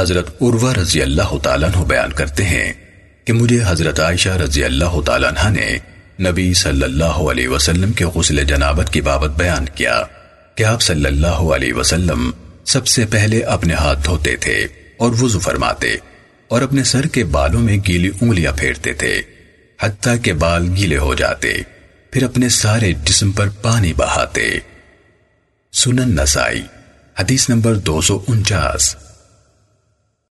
حضرت عروہ رضی اللہ تعالیٰ عنہ بیان کرتے ہیں کہ مجھے حضرت عائشہ رضی اللہ تعالیٰ عنہ نے نبی صلی اللہ علیہ وسلم کے غسل جنابت کی بابت بیان کیا کہ آپ صلی اللہ علیہ وسلم سب سے پہلے اپنے ہاتھ دھوتے تھے اور وضو فرماتے اور اپنے سر کے بالوں میں گیلی انگلیاں پھیرتے تھے حتیٰ کہ بال گیلے ہو جاتے، پھر اپنے سارے جسم پر پانی بہاتے۔ سنن نسائی، حدیث نمبر دو سو انچاس۔